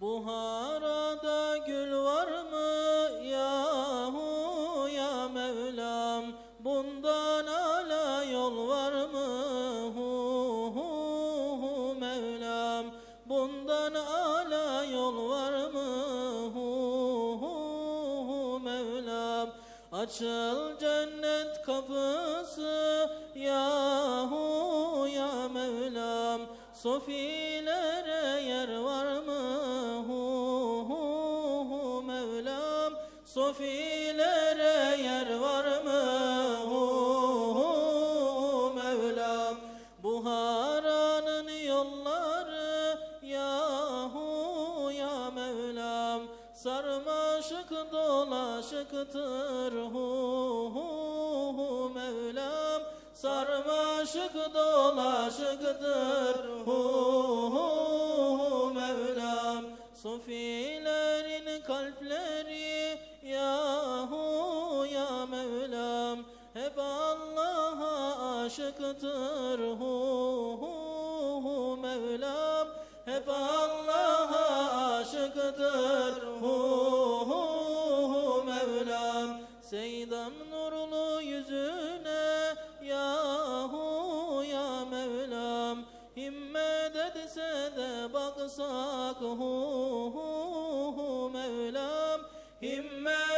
Buhara'da gül var mı? Yahu ya Mevlam Bundan ala yol var mı? Hu hu hu Mevlam Bundan ala yol var mı? Hu hu hu Mevlam Açıl cennet kapısı. Yahu ya Mevlam Sofilere yer var mı Sofilere yer var mı? Hu hu hu Mevlam Buhara'nın yolları yahu ya Mevlam. Sarmaşık dolaşıktır hu hu hu Mevlam. Sarmaşık dolaşıktır hu hu hu Mevlam. Sofilerin kalpleri Hep Allah'a aşıktır. Hu hu hu Mevlam. Hep Allah'a aşıktır. Hu hu hu Mevlam. Seydam nurlu yüzüne yahu ya Mevlam. Himmet etse de baksak hu hu hu Mevlam. Himmet